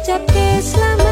ucapkan selamat